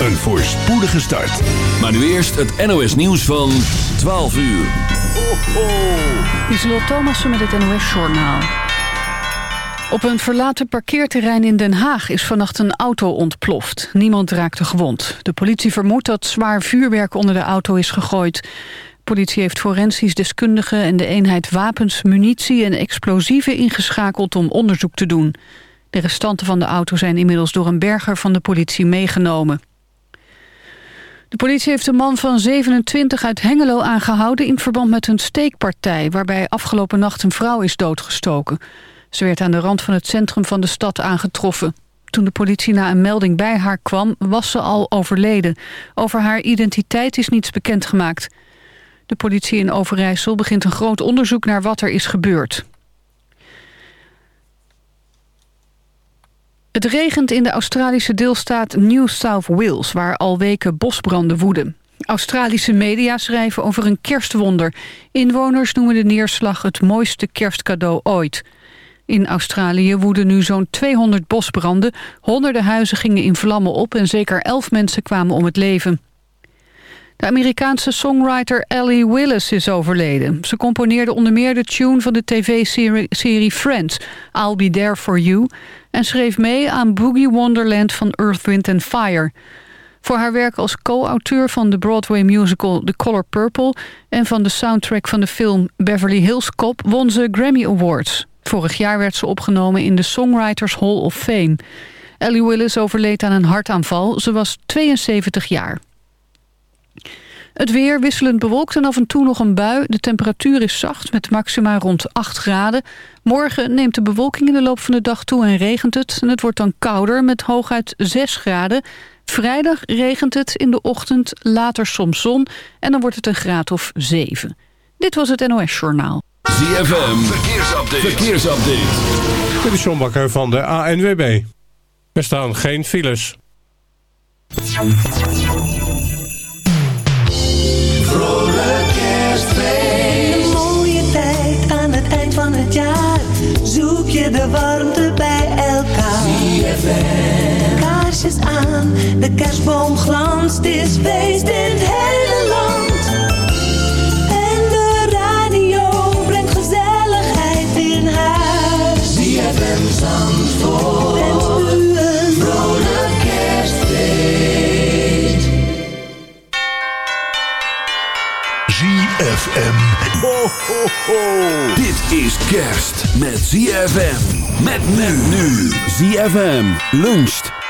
een voorspoedige start. Maar nu eerst het NOS nieuws van 12 uur. Ho, ho. Iselot Thomassen met het NOS-journaal. Op een verlaten parkeerterrein in Den Haag is vannacht een auto ontploft. Niemand raakte gewond. De politie vermoedt dat zwaar vuurwerk onder de auto is gegooid. De politie heeft forensisch deskundigen en de eenheid wapens, munitie en explosieven ingeschakeld om onderzoek te doen. De restanten van de auto zijn inmiddels door een berger van de politie meegenomen. De politie heeft een man van 27 uit Hengelo aangehouden... in verband met een steekpartij... waarbij afgelopen nacht een vrouw is doodgestoken. Ze werd aan de rand van het centrum van de stad aangetroffen. Toen de politie na een melding bij haar kwam, was ze al overleden. Over haar identiteit is niets bekendgemaakt. De politie in Overijssel begint een groot onderzoek naar wat er is gebeurd. Het regent in de Australische deelstaat New South Wales... waar al weken bosbranden woeden. Australische media schrijven over een kerstwonder. Inwoners noemen de neerslag het mooiste kerstcadeau ooit. In Australië woeden nu zo'n 200 bosbranden. Honderden huizen gingen in vlammen op... en zeker elf mensen kwamen om het leven. De Amerikaanse songwriter Ellie Willis is overleden. Ze componeerde onder meer de tune van de tv-serie Friends, I'll Be There For You... en schreef mee aan Boogie Wonderland van Earth, Wind and Fire. Voor haar werk als co-auteur van de Broadway musical The Color Purple... en van de soundtrack van de film Beverly Hills Cop won ze Grammy Awards. Vorig jaar werd ze opgenomen in de Songwriters Hall of Fame. Ellie Willis overleed aan een hartaanval. Ze was 72 jaar. Het weer wisselend bewolkt en af en toe nog een bui. De temperatuur is zacht met maxima rond 8 graden. Morgen neemt de bewolking in de loop van de dag toe en regent het. En het wordt dan kouder met hooguit 6 graden. Vrijdag regent het in de ochtend, later soms zon. En dan wordt het een graad of 7. Dit was het NOS Journaal. ZFM, verkeersupdate. verkeersupdate. Dit is John Bakker van de ANWB. Er staan geen files. Aan, de kerstboom glanst. Is feest in het hele land. En de radio brengt gezelligheid in huis. ZFM Zandvoort. Wens u een Vrolijk kerstfeest. ZFM. Ho, ho, ho. Dit is kerst met ZFM. Met men nu. ZFM luncht.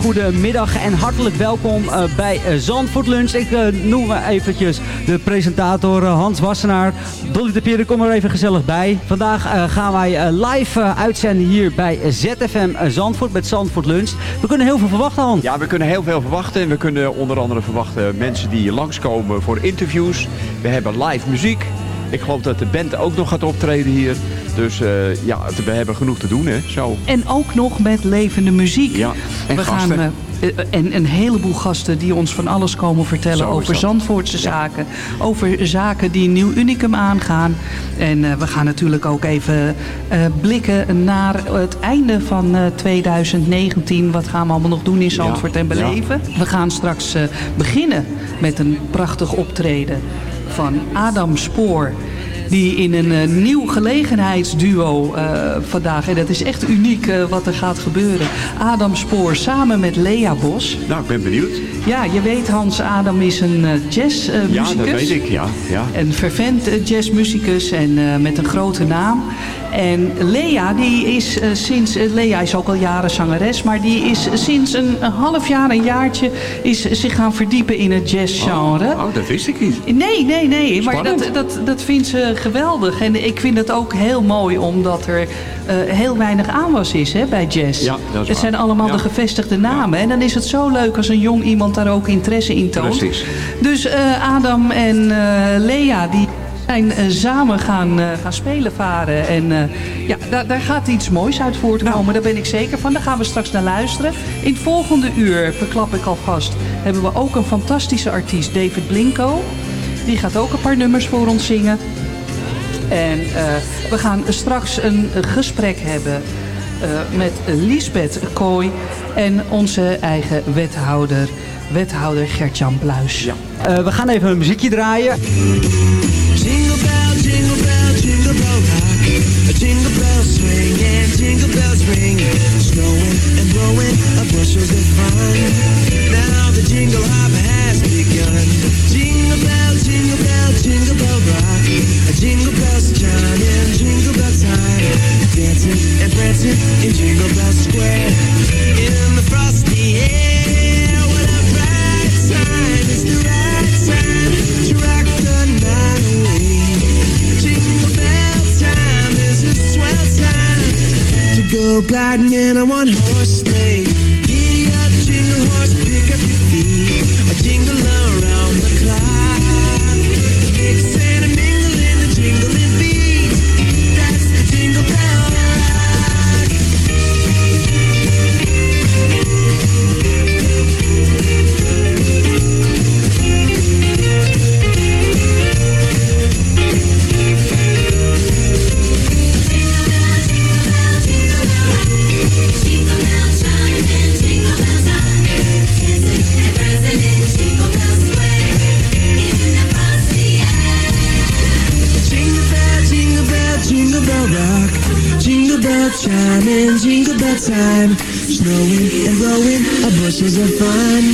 Een hele goede middag en hartelijk welkom eh, bij eh, Zandvoort Lunch. Ik eh, noem eventjes de presentator Hans Wassenaar. Dolly de Pierre, kom er even gezellig bij. Vandaag gaan wij live uitzenden hier bij ZFM Zandvoort met Zandvoort Lunch. We kunnen heel veel verwachten, Hans. Ja, we kunnen heel veel verwachten. We kunnen onder andere verwachten mensen die langskomen voor interviews. We hebben live muziek. Ik geloof dat de band ook nog gaat optreden hier. Dus eh, ja, we hebben genoeg te doen, hè. Zo. En ook nog met levende muziek. Ja, en We gasten. gaan, eh, eh, en een heleboel gasten die ons van alles komen vertellen Zo over. Zandvoortse zaken. Over zaken die Nieuw Unicum aangaan. En we gaan natuurlijk ook even blikken naar het einde van eh, 2019. Wat gaan we allemaal nog doen in Zandvoort en beleven. We gaan straks beginnen met een prachtig optreden van Adam Spoor. Die in een eh, nieuw gelegenheidsduo eh, vandaag. En dat is echt uniek eh, wat er gaat gebeuren. Adam Spoor samen met Lea Bos. Nou, ik ben benieuwd. Ja, je weet Hans Adam is een jazzmuzikus. ja, dat weet ik, ja. ja. Een fervent uh, jazzmuzikus en met een grote naam. En Lea, die is uh, sinds... Lea is ook al jaren zangeres, maar die is sinds een, een half jaar, een jaartje... is zich gaan verdiepen in het jazzgenre. Oh, oh, dat wist ik niet. Nee, nee, nee. Maar dat, dat, dat vindt ze geweldig. En ik vind het ook heel mooi, omdat er heel weinig aanwas is hè, bij jazz. Ja, dat is het zijn allemaal ja. de gevestigde namen. Ja. En dan is het zo leuk als een jong iemand daar ook interesse in toont. Precies. Dus Adam en Lea die zijn uh, samen gaan, gaan spelen varen. En ja, daar, daar, gaat iets moois uit voortkomen. Nou. Daar ben ik zeker van. Daar gaan we straks naar luisteren. In het volgende uur, verklap ik alvast, hebben we ook een fantastische artiest, David Blinko. Die gaat ook een paar nummers voor ons zingen. En we gaan straks een gesprek hebben uh, met Lisbeth Kooi en onze eigen wethouder, wethouder Gert-Jan Bluis. Ja. Uh, we gaan even een muziekje draaien. Jingle bell swing and jingle bells ring. Snowing and blowing up bushels of fun. Now the jingle hop has begun. Jingle bell, jingle bell, jingle bell rock. Jingle bells chime in jingle bell time. Dancing and prancing in Jingle Bell Square. In the frosty air, what a bright time. It's the right time go gliding in a one horse sleigh. Giddy up, jingle horse, pick up your feet. A jingle around Jingle bell chime in jingle bell time. Snowing and blowing a bushels of fun.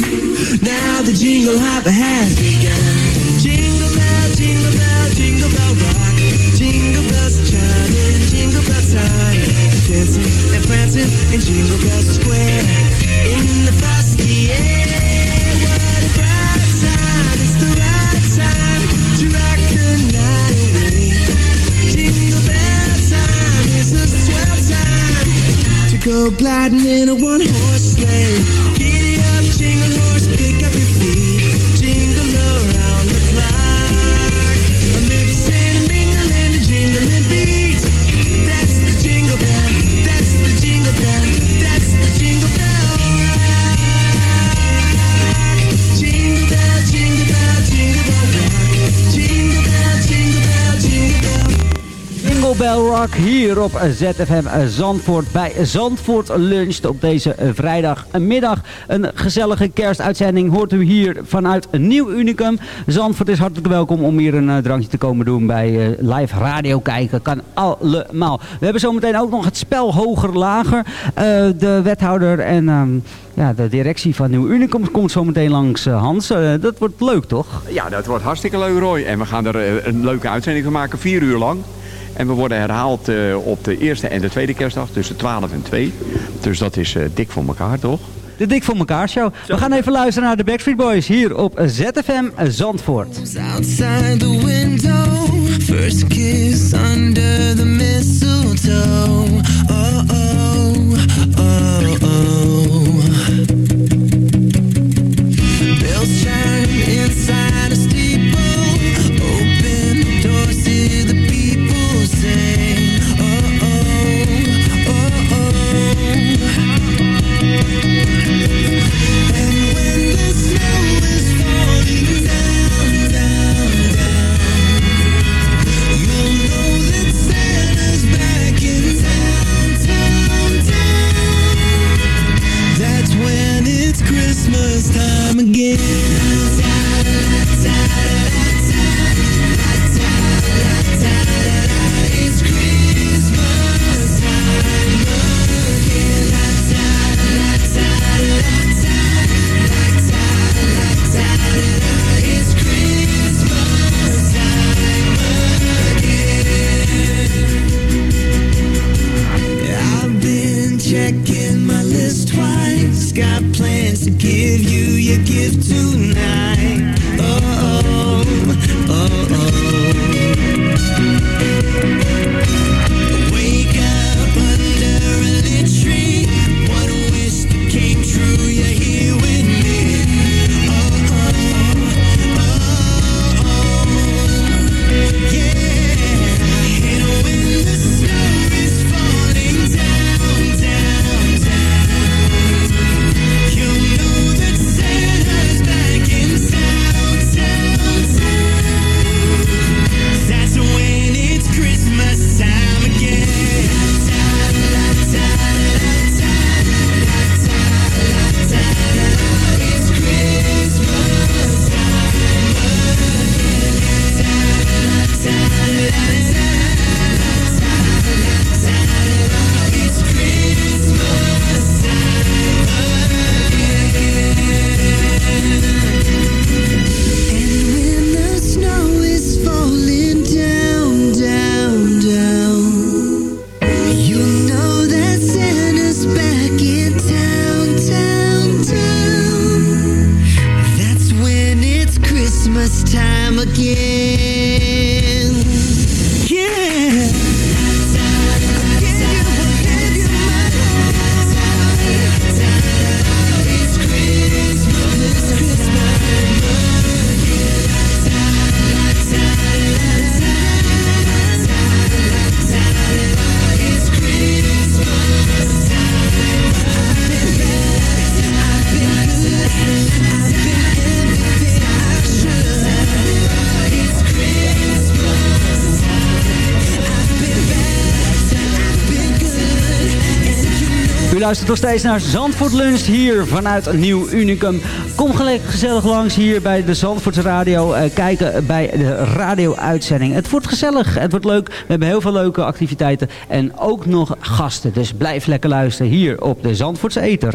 Now the jingle hop has begun. Jingle bell, jingle bell, jingle bell rock. Jingle bells chime in jingle bell time. Dancing and prancing in Jingle Bell Square. In the frosty air, gliding in a one horse sleigh. Jingle Bell Rock hier op ZFM Zandvoort bij Zandvoort Lunch op deze vrijdagmiddag. Een gezellige kerstuitzending hoort u hier vanuit Nieuw Unicum. Zandvoort is hartelijk welkom om hier een uh, drankje te komen doen bij uh, live radio kijken. Kan allemaal. We hebben zometeen ook nog het spel hoger lager. De wethouder en... Um, ja, de directie van Nieuw Unicum komt zo meteen langs, Hans. dat wordt leuk, toch? Ja, dat wordt hartstikke leuk, Roy. En we gaan er een leuke uitzending van maken, vier uur lang. En we worden herhaald uh, op de eerste en de tweede kerstdag tussen 12 en 2. Dus dat is uh, dik voor elkaar, toch? De Dik voor elkaar show. We gaan even luisteren naar de Backstreet Boys hier op ZFM Zandvoort. Outside the window, first kiss under the mistletoe. Oh, oh, oh, oh. Luister nog steeds naar Zandvoort Lunch hier vanuit Nieuw Unicum. Kom gelijk gezellig langs hier bij de Zandvoortse Radio. Eh, kijken bij de radio-uitzending. Het wordt gezellig, het wordt leuk. We hebben heel veel leuke activiteiten en ook nog gasten. Dus blijf lekker luisteren hier op de Zandvoortse Eter.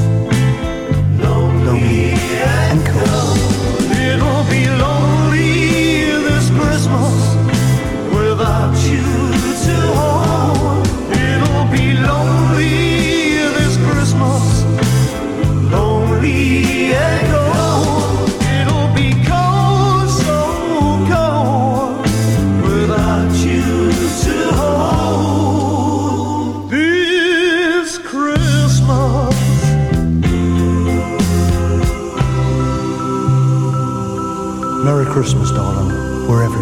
wherever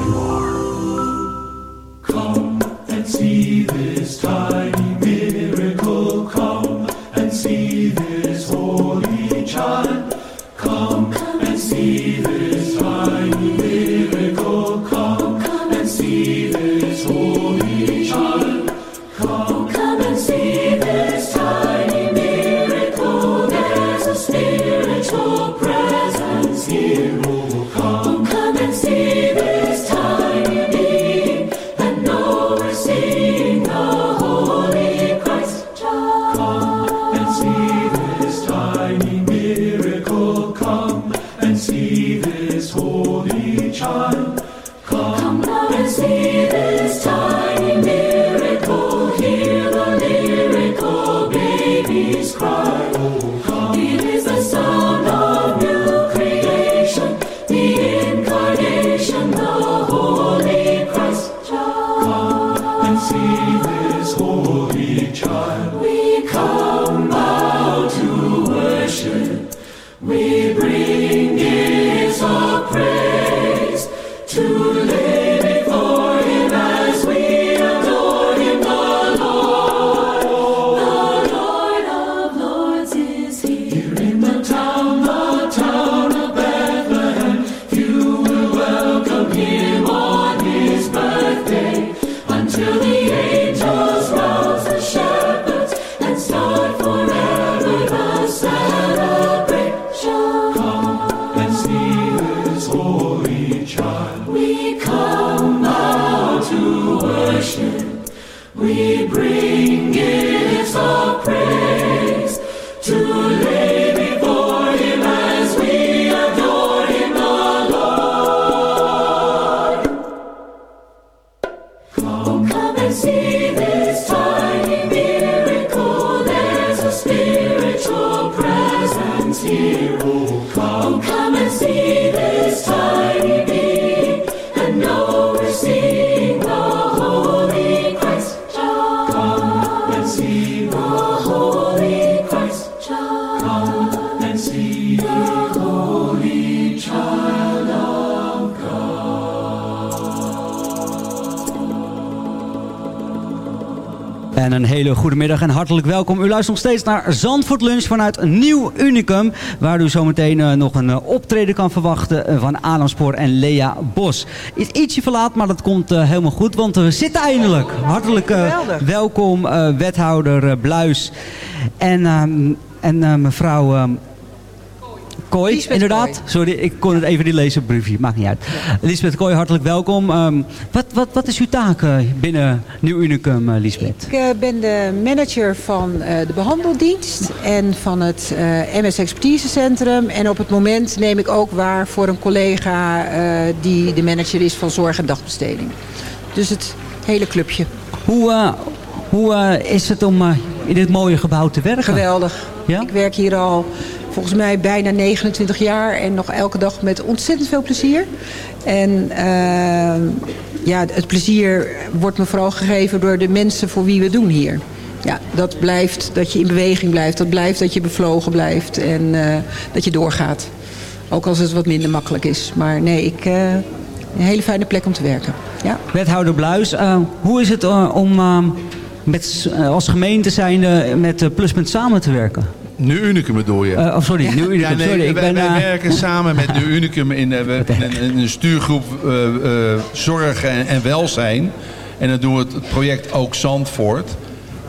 en hartelijk welkom. U luistert nog steeds naar Zandvoort Lunch vanuit Nieuw Unicum. Waar u zometeen eh, nog een eh, optreden kan verwachten eh, van Adam Spoor en Lea Bos. Is ietsje verlaat, maar dat komt helemaal goed, want we zitten eindelijk. Hartelijk welkom wethouder Bluis en, ehm, en mevrouw... Kooi, Lisbeth inderdaad. Kooi. Sorry, ik kon het even niet lezen op briefje. Maakt niet uit. Lisbeth Kooi, hartelijk welkom. Ehm, wat, wat, wat is uw taak eh, binnen Nieuw Unicum, eh, Lisbeth? Ik eh, ben de manager van de behandeldienst en van het MS Expertise Centrum. En op het moment neem ik ook waar voor een collega die de manager is van zorg en dagbesteding. Dus het hele clubje. Hoe, hoe is het om in dit mooie gebouw te werken? Geweldig. Ik werk hier al volgens mij bijna 29 jaar en nog elke dag met ontzettend veel plezier. En eh, ja, het plezier wordt me vooral gegeven door de mensen voor wie we doen hier. Ja, dat blijft dat je in beweging blijft. Dat blijft dat je bevlogen blijft en eh, dat je doorgaat. Ook als het wat minder makkelijk is. Maar nee, ik, eh, een hele fijne plek om te werken. Ja. Wethouder Bluis, hoe is het om met, als gemeente zijnde met Pluspunt samen te werken? Nu Unicum bedoel je? Eh, oh, sorry, Nu Unicum, Ja, nee, sorry, ik wij, ben, wij eh, werken samen met Nu Unicum in, eh, we- in, een stuurgroep zorg en, en welzijn. En dan doen we het, project Ook Zandvoort.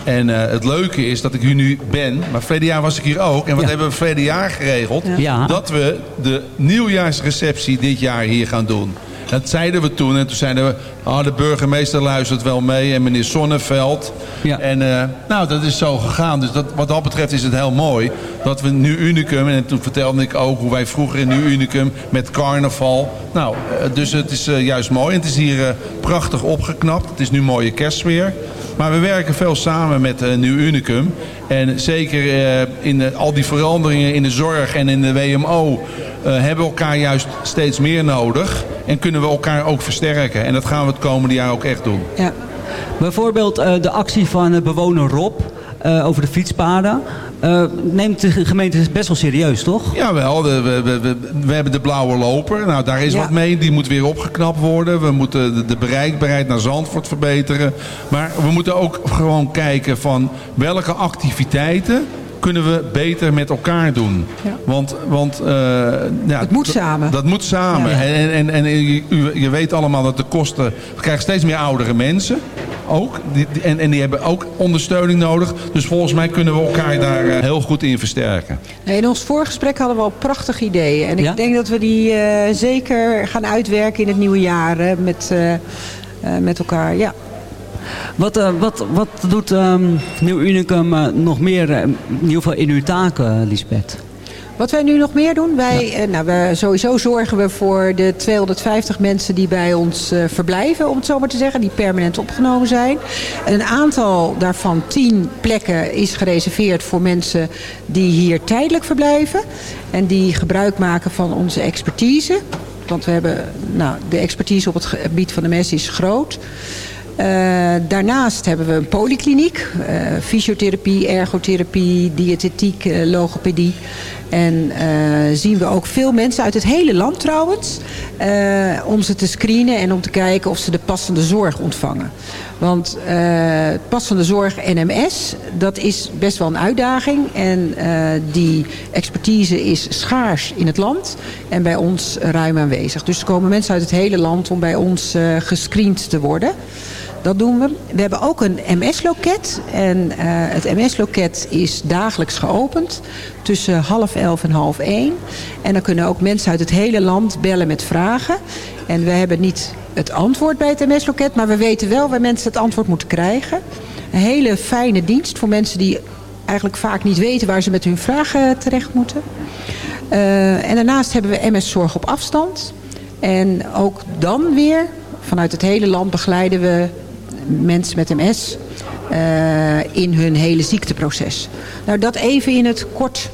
En het leuke is dat ik hier nu ben. Maar verleden jaar was ik hier ook. En wat hebben we verleden jaar geregeld? Ja. Dat we de nieuwjaarsreceptie dit jaar hier gaan doen. Dat zeiden we toen. En toen zeiden we, oh, de burgemeester luistert wel mee. En meneer Sonneveld. En eh, nou, dat is zo gegaan. Dus dat, wat dat betreft is het heel mooi. Dat we nu Unicum. En toen vertelde ik ook hoe wij vroeger in nu Unicum met carnaval. Nou, eh, dus het is eh, juist mooi. En het is hier prachtig opgeknapt. Het is nu mooie kerstsfeer. Maar we werken veel samen met uh, Nieuw Unicum. En zeker eh, in al die veranderingen in de zorg en in de WMO... eh, hebben we elkaar juist steeds meer nodig. En kunnen we elkaar ook versterken. En dat gaan we het komende jaar ook echt doen. Ja. Bijvoorbeeld eh, de actie van eh, bewoner Rob eh, over de fietspaden. Eh, neemt de gemeente best wel serieus, toch? Jawel, we, we, we, we hebben de blauwe loper. Nou, daar is Ja. wat mee. Die moet weer opgeknapt worden. We moeten de, de bereikbaarheid naar Zandvoort verbeteren. Maar we moeten ook gewoon kijken van welke activiteiten kunnen we beter met elkaar doen. Want, want eh, ja, het moet samen. Dat moet samen. Ja. En, en, en je, u- je weet allemaal dat de kosten... We krijgen steeds meer oudere mensen ook. Die, die- en, en die hebben ook ondersteuning nodig. Dus volgens mij kunnen we elkaar daar eh, heel goed in versterken. Nee, In ons voorgesprek hadden we al prachtige ideeën. En ik Ja? denk dat we die eh, zeker gaan uitwerken in het nieuwe jaar hè, met, eh, eh, met elkaar. Ja. Wat, eh, wat, wat doet ehm, Nieuw Unicum eh, nog meer, eh, in ieder geval in uw taken, Lisbeth? Wat wij nu nog meer doen, wij, nou, we, sowieso zorgen we voor de 250 mensen die bij ons verblijven, om het zo maar te zeggen, die permanent opgenomen zijn. En een aantal daarvan, 10 plekken, is gereserveerd voor mensen die hier tijdelijk verblijven. En die gebruik maken van onze expertise. Want we hebben, nou, de expertise op het gebied van de mes is groot. Eh, daarnaast hebben we een polykliniek, eh, fysiotherapie, ergotherapie, diëtetiek, eh, logopedie. En zien we ook veel mensen uit het hele land trouwens, om ze te screenen en om te kijken of ze de passende zorg ontvangen. Want passende zorg NMS, dat is best wel een uitdaging. En die expertise is schaars in het land en bij ons ruim aanwezig. Dus er komen mensen uit het hele land om bij ons gescreend te worden. Dat doen we. We hebben ook een MS-loket. En eh, het MS-loket is dagelijks geopend. Tussen half elf en half één. En dan kunnen ook mensen uit het hele land bellen met vragen. En we hebben niet het antwoord bij het MS-loket. Maar we weten wel waar mensen het antwoord moeten krijgen. Een hele fijne dienst voor mensen die eigenlijk vaak niet weten waar ze met hun vragen terecht moeten. Eh, en daarnaast hebben we MS-zorg op afstand. En ook dan weer, vanuit het hele land begeleiden we mensen met MS eh, in hun hele ziekteproces. Nou, dat even in het kort.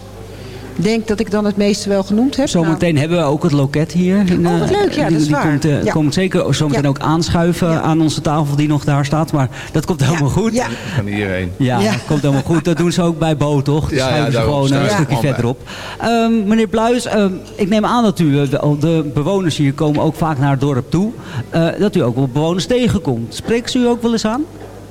Ik denk dat ik dan het meeste wel genoemd heb. Nou, Zometeen hebben we ook het loket hier. In, Oh, wat eh, leuk. Ja, die, dat is die waar. Komt, eh, Ja. komt zeker zometeen Ja. ook aanschuiven aan onze tafel die nog daar staat. Maar dat komt helemaal goed. Ja. Van hierheen. Ja, dat komt helemaal goed. Dat doen ze ook bij Bo, toch? Ja, schuiven ze gewoon een stukje verderop. Ehm, meneer Bluis, ehm, ik neem aan dat u, eh, de, de bewoners hier komen ook vaak naar het dorp toe. eh, dat u ook wel bewoners tegenkomt. Spreekt ze u ook wel eens aan?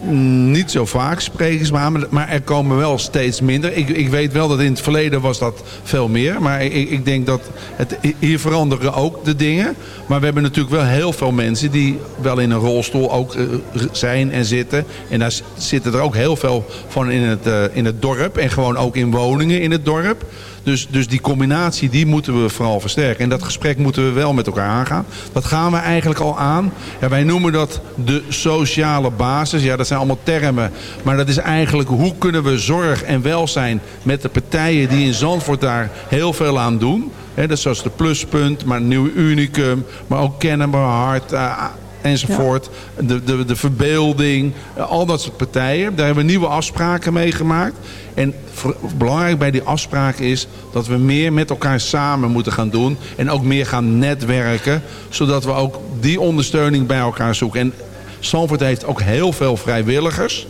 Niet zo vaak spreken ze me maar- er komen wel steeds minder. Ik, ik weet wel dat in het verleden was dat veel meer. Maar ik, ik denk dat het, hier veranderen ook de dingen. Maar we hebben natuurlijk wel heel veel mensen die wel in een rolstoel ook eh, zijn en zitten. En daar zitten er ook heel veel van in het, eh, in het dorp. En gewoon ook in woningen in het dorp. Dus, dus die combinatie die moeten we vooral versterken. En dat gesprek moeten we wel met elkaar aangaan. Dat gaan we eigenlijk al aan. Ja, wij noemen dat de sociale basis. Ja, dat zijn allemaal termen. Maar dat is eigenlijk hoe kunnen we zorg en welzijn met de partijen die in Zandvoort daar heel veel aan doen. Dat is zoals de Pluspunt, maar Nieuw Unicum, maar ook Kennemer Hart, eh, enzovoort. De, de, de verbeelding, al dat soort partijen. Daar hebben we nieuwe afspraken mee gemaakt. En voor- belangrijk bij die afspraken is dat we meer met elkaar samen moeten gaan doen. En ook meer gaan netwerken. Zodat we ook die ondersteuning bij elkaar zoeken. En Zandvoort heeft ook heel veel vrijwilligers.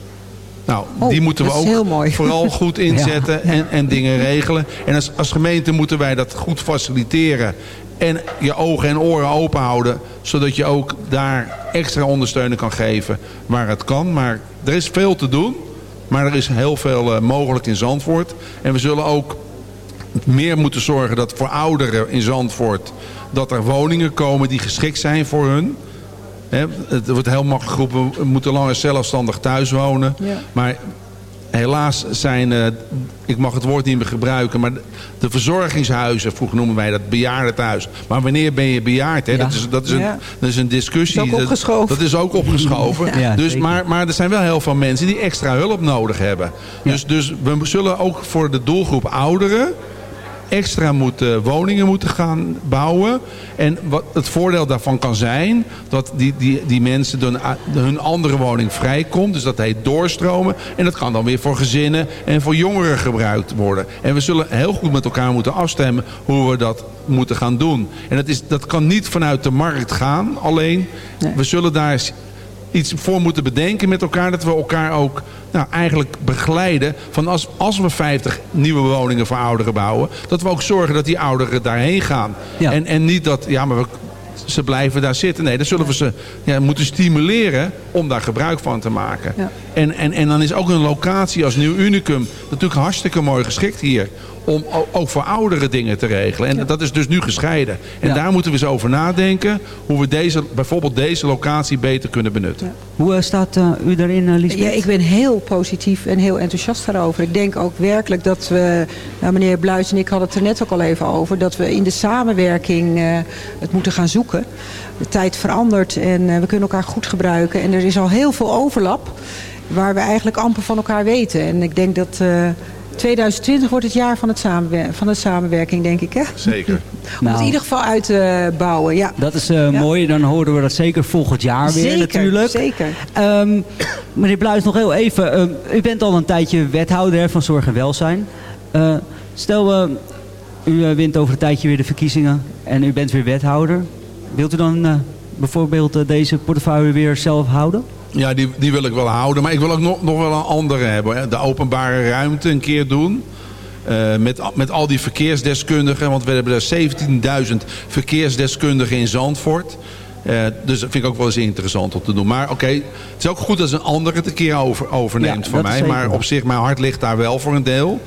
Nou, Oh, die moeten we ook vooral goed inzetten en, en dingen regelen. En als, als gemeente moeten wij dat goed faciliteren. En je ogen en oren open houden. Zodat je ook daar extra ondersteuning kan geven waar het kan. Maar er is veel te doen. Maar er is heel veel eh, mogelijk in Zandvoort. En we zullen ook meer moeten zorgen dat voor ouderen in Zandvoort... dat er woningen komen die geschikt zijn voor hun. Het wordt heel makkelijk geroepen, we moeten langer zelfstandig thuis wonen. Ja. Maar helaas zijn, eh, ik mag het woord niet meer gebruiken, maar de- verzorgingshuizen, vroeger noemen wij dat bejaardentehuis. Maar wanneer ben je bejaard? Hè? Dat, is, dat, is een, Ja. dat is een discussie. Is ook Dat- opgeschoven. Dat, is ook opgeschoven. Ja, dus, maar, maar er zijn wel heel veel mensen die extra hulp nodig hebben. Dus, dus we zullen ook voor de doelgroep ouderen extra moeten, woningen moeten gaan bouwen. En wat het voordeel daarvan kan zijn... dat die, die, die mensen hun, hun andere woning vrijkomt. Dus dat heet doorstromen. En dat kan dan weer voor gezinnen en voor jongeren gebruikt worden. En we zullen heel goed met elkaar moeten afstemmen... hoe we dat moeten gaan doen. En dat, is, dat kan niet vanuit de markt gaan. Alleen, we zullen daar iets voor moeten bedenken met elkaar. Dat we elkaar ook nou, eigenlijk begeleiden. Van als, als we 50 nieuwe woningen voor ouderen bouwen. Dat we ook zorgen dat die ouderen daarheen gaan. En, en niet dat, ja maar we, ze blijven daar zitten. Nee, dan zullen we ze ja, moeten stimuleren om daar gebruik van te maken. Ja. En, en, en dan is ook een locatie als Nieuw Unicum natuurlijk hartstikke mooi geschikt hier. Om ook voor oudere dingen te regelen. En dat is dus nu gescheiden. En Ja. daar moeten we eens over nadenken. Hoe we deze, bijvoorbeeld deze locatie beter kunnen benutten. Hoe eh, staat eh, u daarin, eh Lisbeth? Ja, ik ben heel positief en heel enthousiast daarover. Ik denk ook werkelijk dat we, nou, meneer Bluis en ik hadden het er net ook al even over, dat we in de samenwerking eh, het moeten gaan zoeken. De tijd verandert en we kunnen elkaar goed gebruiken. En er is al heel veel overlap waar we eigenlijk amper van elkaar weten. En ik denk dat eh, 2020 wordt het jaar van, het samenwer van de samenwerking, denk ik. Hè? Zeker. Om het Nou. in ieder geval uit te bouwen, ja. Dat is eh, Ja. mooi, dan horen we dat zeker volgend jaar weer Zeker, natuurlijk. zeker. Ehm, meneer Bluis, nog heel even. ehm, u bent al een tijdje wethouder van Zorg en Welzijn. Eh, stel, eh, u eh, wint over een tijdje weer de verkiezingen en u bent weer wethouder. Wilt u dan eh, bijvoorbeeld eh, deze portefeuille weer zelf houden? Ja, die, die wil ik wel houden. Maar ik wil ook nog, nog wel een andere hebben. Hè. De openbare ruimte een keer doen. Eh, met, met al die verkeersdeskundigen. Want we hebben er 17.000 verkeersdeskundigen in Zandvoort. Eh, dus dat vind ik ook wel eens interessant om te doen. Maar oké, het is ook goed als een ander het een keer over, overneemt Ja, van mij. Maar op zich, mijn hart ligt daar wel voor een deel.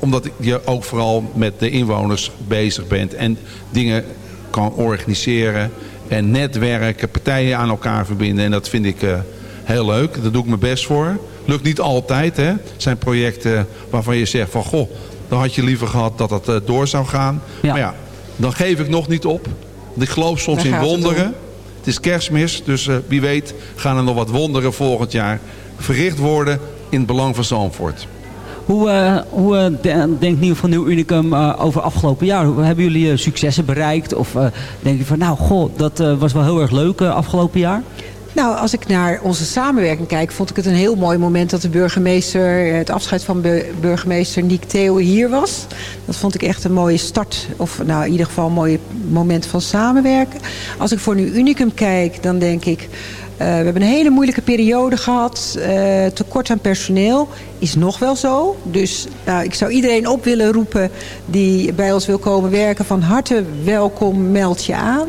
Omdat je ook vooral met de inwoners bezig bent. En dingen kan organiseren. En netwerken, partijen aan elkaar verbinden. En dat vind ik eh, heel leuk. Daar doe ik mijn best voor. Lukt niet altijd. Hè. Het zijn projecten waarvan je zegt van... Goh, dan had je liever gehad dat het eh, door zou gaan. Maar ja, dan geef ik nog niet op. Want ik geloof soms Daar in het wonderen. Het is kerstmis, dus eh, wie weet gaan er nog wat wonderen volgend jaar verricht worden in het belang van Zandvoort. Hoe, eh, hoe de- denkt Nieuw van Nieuw Unicum over afgelopen jaar? Hebben jullie successen bereikt? Of denk je van, nou, goh, dat was wel heel erg leuk afgelopen jaar? Nou, als ik naar onze samenwerking kijk, vond ik het een heel mooi moment dat de burgemeester, het afscheid van bu- burgemeester Niek Theo hier was. Dat vond ik echt een mooie start, of nou in ieder geval een mooi moment van samenwerken. Als ik voor nu Unicum kijk, dan denk ik, eh, we hebben een hele moeilijke periode gehad. Eh, tekort aan personeel is nog wel zo. Dus nou, ik zou iedereen op willen roepen die bij ons wil komen werken. Van harte welkom, meld je aan.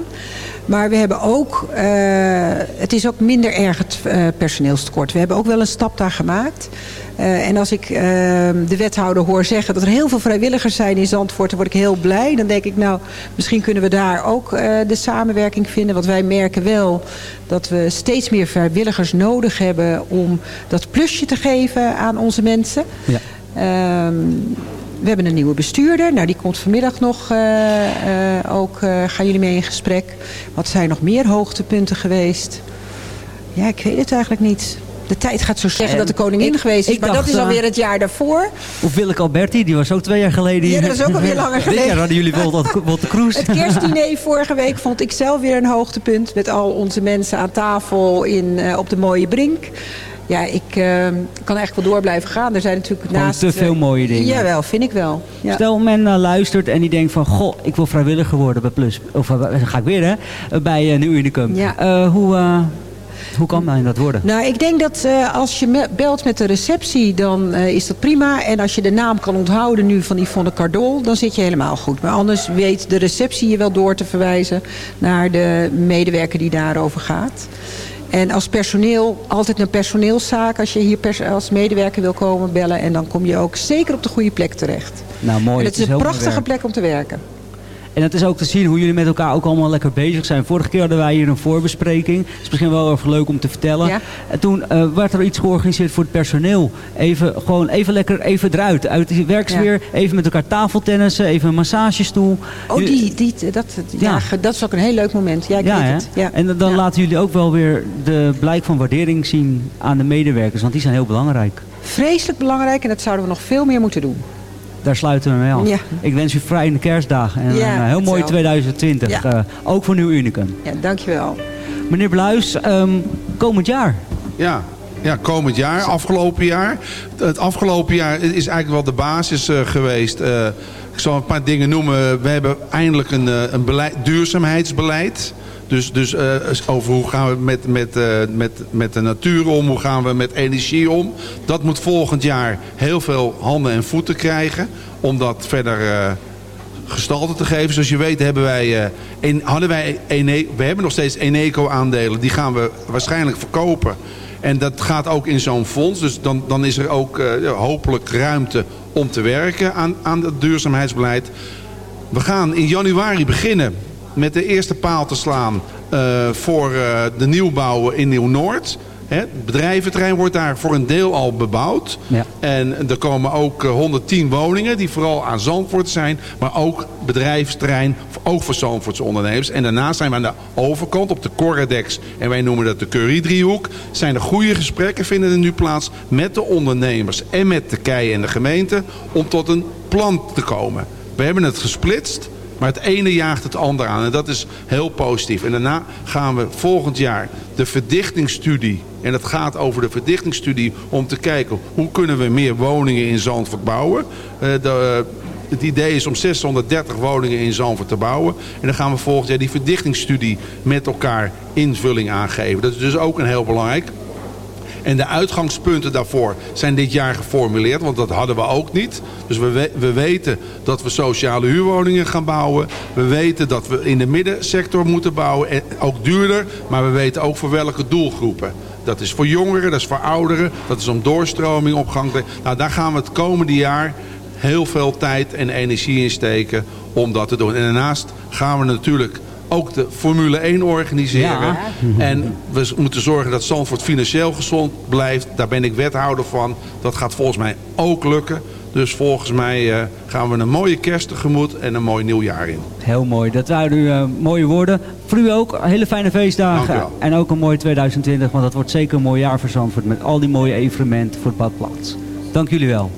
Maar we hebben ook, eh, het is ook minder erg het eh, personeelstekort. We hebben ook wel een stap daar gemaakt. Eh, en als ik de wethouder hoor zeggen dat er heel veel vrijwilligers zijn in Zandvoort, dan word ik heel blij. Dan denk ik, nou, misschien kunnen we daar ook de samenwerking vinden. Want wij merken wel dat we steeds meer vrijwilligers nodig hebben om dat plusje te geven aan onze mensen. Ja. Ehm, we hebben een nieuwe bestuurder. Nou, die komt vanmiddag nog eh, eh, ook. eh, gaan jullie mee in gesprek? Wat zijn nog meer hoogtepunten geweest? Ja, ik weet het eigenlijk niet. De tijd gaat zo zeggen dat de koningin ik- geweest is. Maar dacht, dat is alweer het jaar daarvoor. Of Willeke Alberti, die was ook twee jaar geleden Ja, dat is ook alweer langer Dit jaar geleden. hadden jullie wel wat, wat de cruise. Het kerstdiner vorige week vond ik zelf weer een hoogtepunt. Met al onze mensen aan tafel in, eh, op de mooie brink. Ja, ik eh, kan eigenlijk wel door blijven gaan. Er zijn natuurlijk Gewoon naast... te veel mooie dingen. Jawel, vind ik wel. Ja. Stel men eh, luistert en die denkt van, goh, ik wil vrijwilliger worden bij Plus. Of eh, ga ik weer, hè, bij eh, Nieuw Unicum. Ja. Hoe, hoe kan mij dat worden? Nou, ik denk dat als je me- belt met de receptie, dan is dat prima. En als je de naam kan onthouden nu van Yvonne Cardol, dan zit je helemaal goed. Maar anders weet de receptie je wel door te verwijzen naar de medewerker die daarover gaat. En als personeel, altijd een personeelszaak. Als je hier pers- als medewerker wil komen bellen. En dan kom je ook zeker op de goede plek terecht. Nou, mooi. en het is een prachtige werk. plek om te werken. En het is ook te zien hoe jullie met elkaar ook allemaal lekker bezig zijn. Vorige keer hadden wij hier een voorbespreking. Het is misschien wel erg leuk om te vertellen. Ja. En toen eh, werd er iets georganiseerd voor het personeel. Even, gewoon even lekker even eruit. Uit die werksfeer. Even met elkaar tafeltennissen. Even een massagestoel. Oh, die, die, dat, ja. Dat is ook een heel leuk moment. Ja, ik weet het. Ja. En dan laten jullie ook wel weer de blijk van waardering zien aan de medewerkers. Want die zijn heel belangrijk. Vreselijk belangrijk en dat zouden we nog veel meer moeten doen. Daar sluiten we mee af. Ja. Ik wens u fijne kerstdagen en Ja, een eh, heel mooi hetzelfde. 2020. Ja. eh, ook voor Nieuw Unicum. Ja, dankjewel. Meneer Bluis, ehm, komend jaar. Ja, ja, komend jaar, afgelopen jaar. Het afgelopen jaar is eigenlijk wel de basis eh, geweest. Eh, ik zal een paar dingen noemen. We hebben eindelijk een, eh, een beleid, duurzaamheidsbeleid. Dus, dus eh, over hoe gaan we met, met, eh, met, met de natuur om, hoe gaan we met energie om. Dat moet volgend jaar heel veel handen en voeten krijgen. Om dat verder eh, gestalte te geven. Zoals je weet hebben wij, een, hadden wij Ene- we hebben nog steeds Eneco aandelen. Die gaan we waarschijnlijk verkopen. En dat gaat ook in zo'n fonds. Dus dan, dan is er ook hopelijk ruimte om te werken aan, aan het duurzaamheidsbeleid. We gaan in januari beginnen met de eerste paal te slaan eh, voor eh, de nieuwbouw in Nieuw-Noord. Het bedrijventerrein wordt daar voor een deel al bebouwd. Ja. En er komen ook eh, 110 woningen die vooral aan Zandvoort zijn. Maar ook bedrijfsterrein, ook voor Zandvoortse ondernemers. En daarnaast zijn we aan de overkant op de Corredex. En wij noemen dat de Curry-driehoek. Zijn er goede gesprekken vinden er nu plaats met de ondernemers en met de KEI en de gemeente. Om tot een plan te komen. We hebben het gesplitst. Maar het ene jaagt het ander aan. En dat is heel positief. En daarna gaan we volgend jaar de verdichtingsstudie. En het gaat over de verdichtingsstudie om te kijken hoe kunnen we meer woningen in Zandvoort bouwen. Eh, het idee is om 630 woningen in Zandvoort te bouwen. En dan gaan we volgend jaar die verdichtingsstudie met elkaar invulling aangeven. Dat is dus ook een heel belangrijk. En de uitgangspunten daarvoor zijn dit jaar geformuleerd, want dat hadden we ook niet. Dus we, we- we weten dat we sociale huurwoningen gaan bouwen. We weten dat we in de middensector moeten bouwen, en ook duurder. Maar we weten ook voor welke doelgroepen. Dat is voor jongeren, dat is voor ouderen, dat is om doorstroming op gang te... Nou, daar gaan we het komende jaar heel veel tijd en energie in steken om dat te doen. En daarnaast gaan we natuurlijk ook de Formule 1 organiseren. Ja. En we moeten zorgen dat Zandvoort financieel gezond blijft. Daar ben ik wethouder van. Dat gaat volgens mij ook lukken. Dus volgens mij eh, gaan we een mooie kerst tegemoet en een mooi nieuwjaar in. Heel mooi. Dat waren u eh, mooie woorden. Voor u ook hele fijne feestdagen. En ook een mooi 2020, want dat wordt zeker een mooi jaar voor Zandvoort. Met al die mooie evenementen voor het badplaats. Dank jullie wel.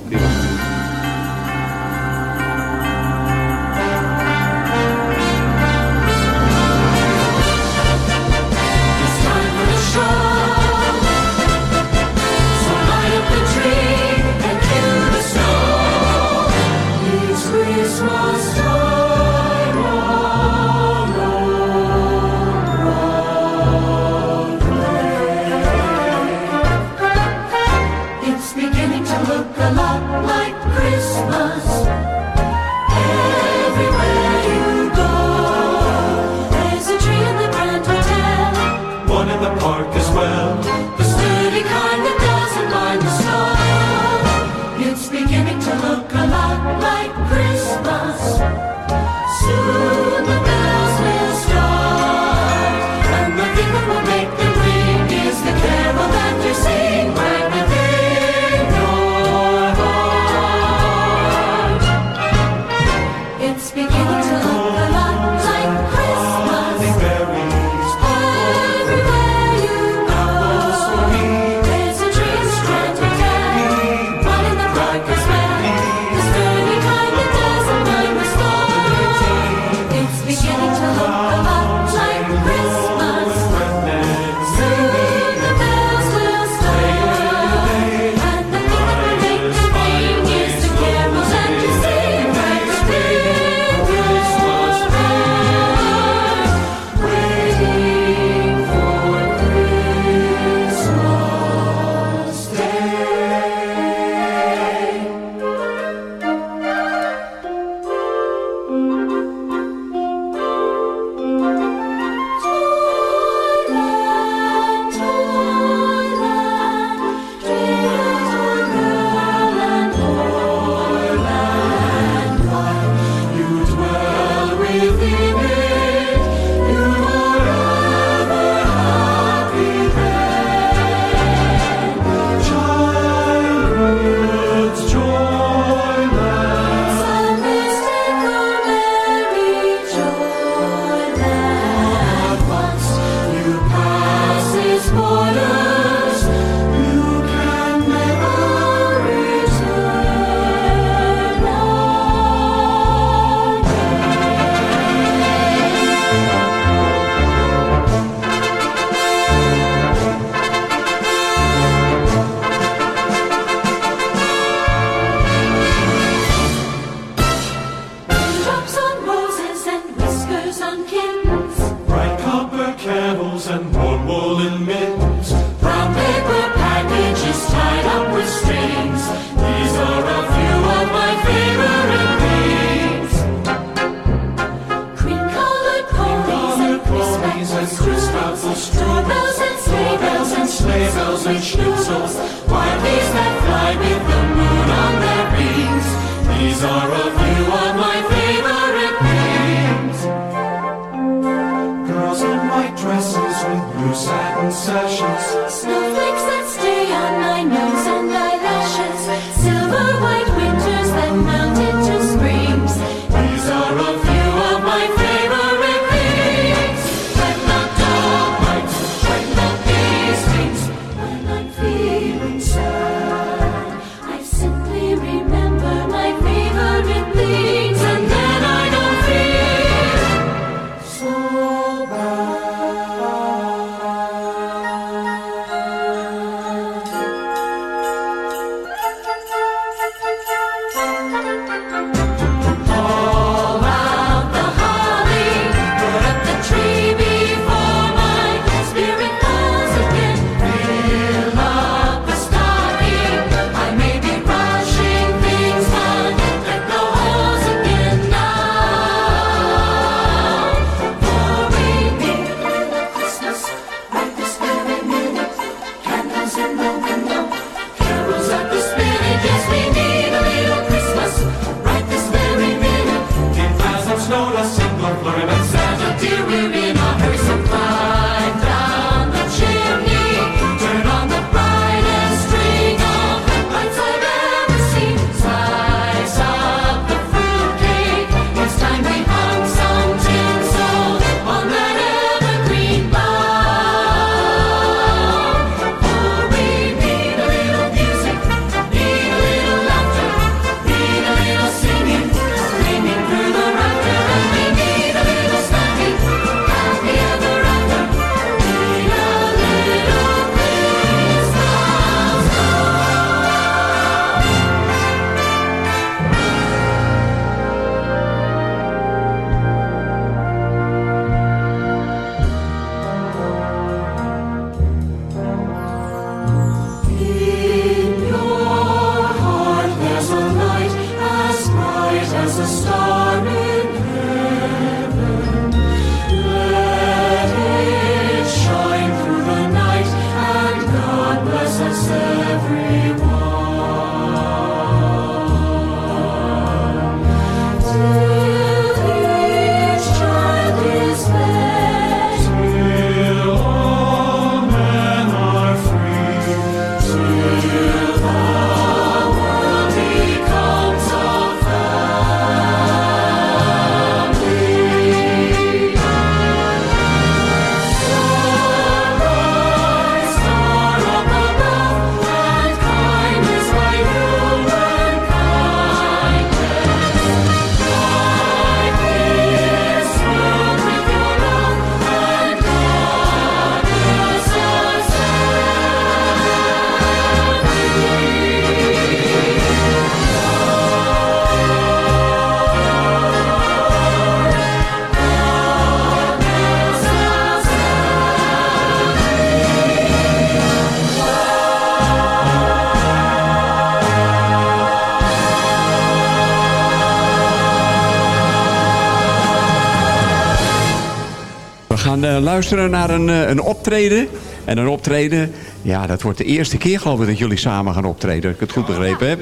Luisteren naar een, eh, een optreden. En een optreden, ja, dat wordt de eerste keer geloof ik dat jullie samen gaan optreden. Als ik het goed begrepen heb.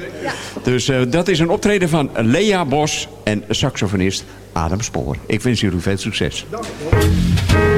Dus eh, dat is een optreden van Lea Bos en saxofonist Adam Spoor. Ik wens jullie veel succes. to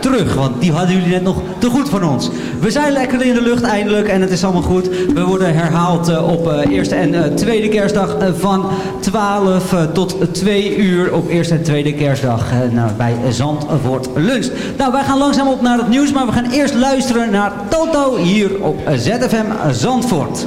terug. Want die hadden jullie net nog te goed van ons. We zijn lekker in de lucht eindelijk en het is allemaal goed. We worden herhaald eh, op eh, eerste en eh, tweede kerstdag van 12 eh, tot 2 uur op eerste en tweede kerstdag nou, bij Zandvoort Lunch. Nou, wij gaan langzaam op naar het nieuws, maar we gaan eerst luisteren naar Toto hier op ZFM Zandvoort.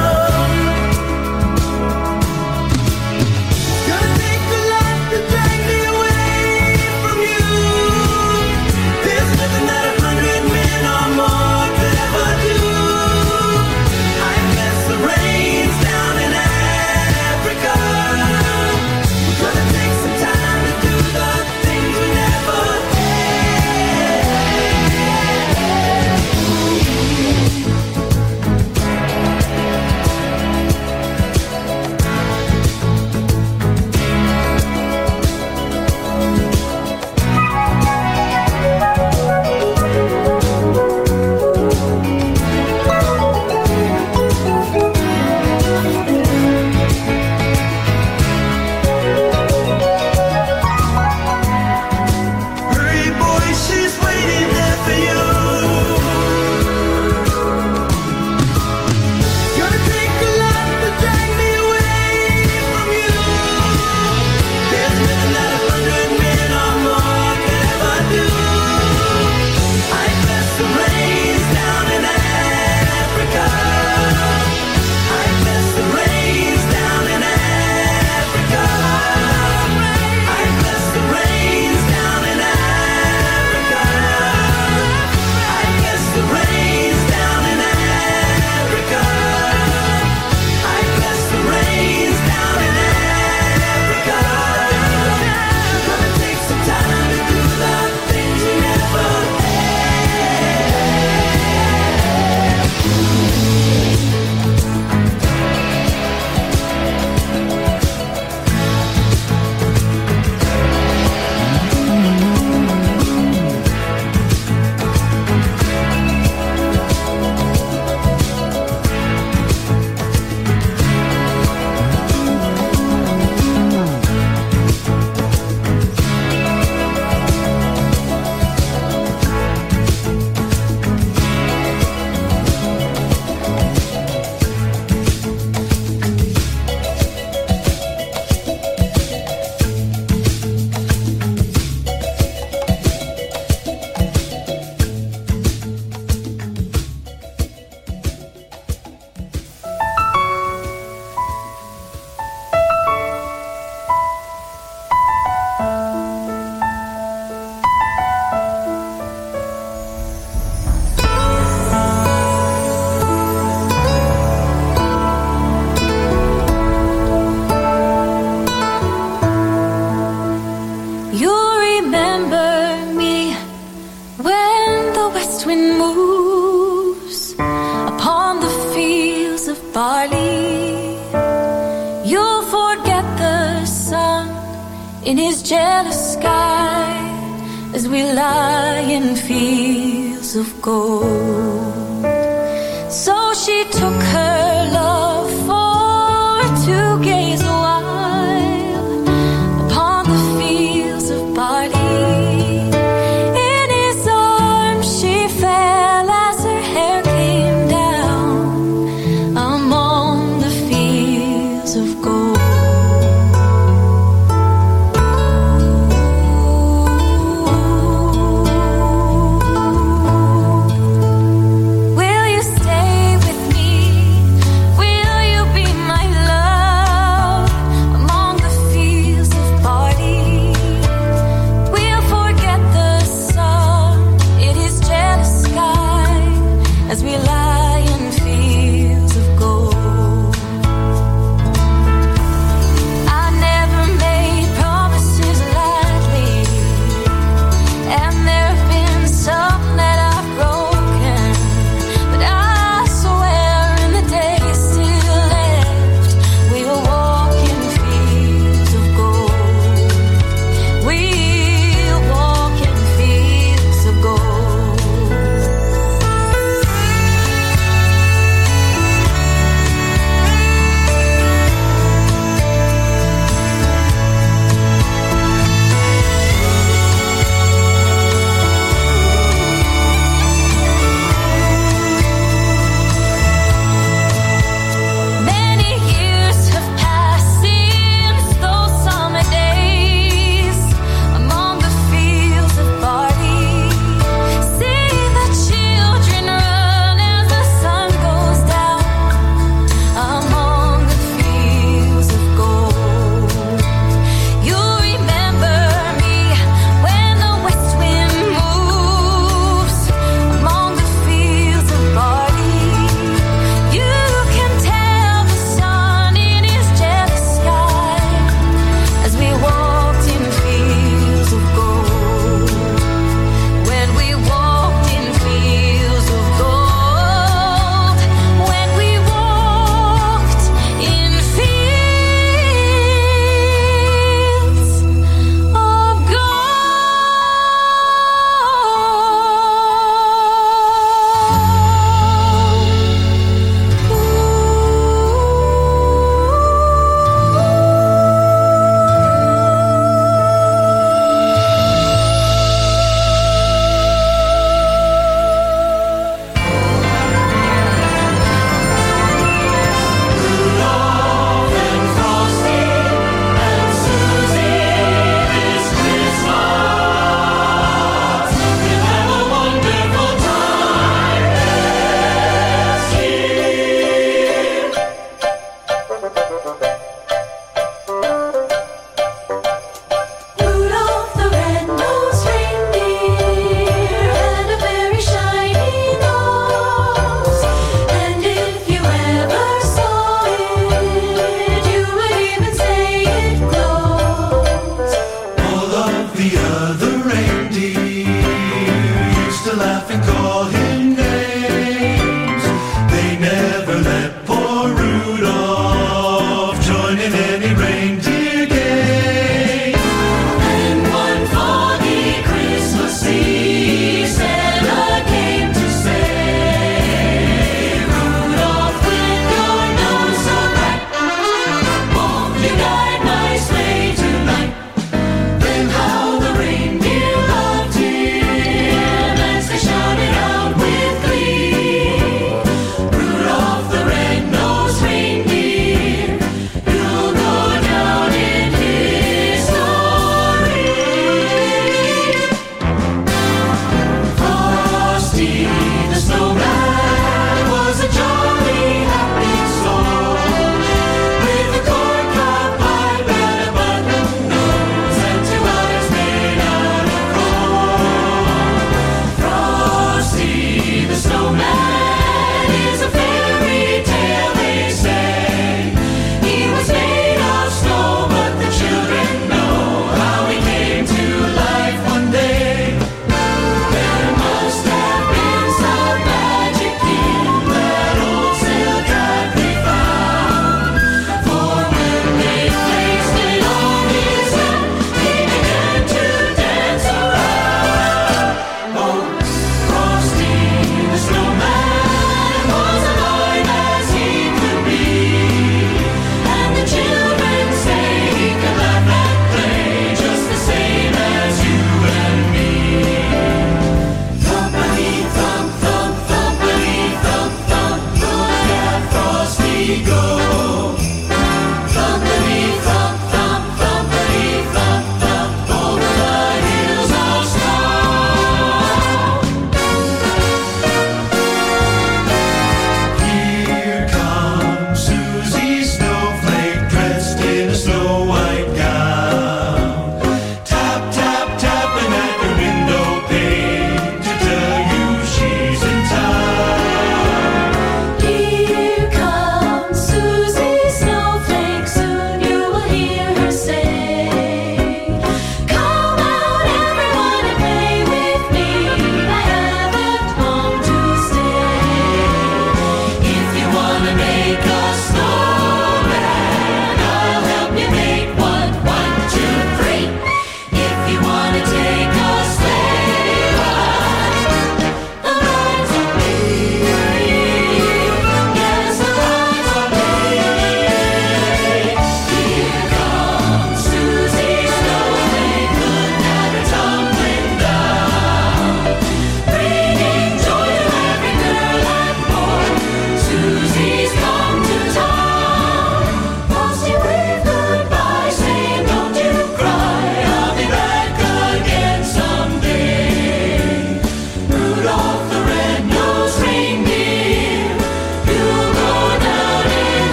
Of gold.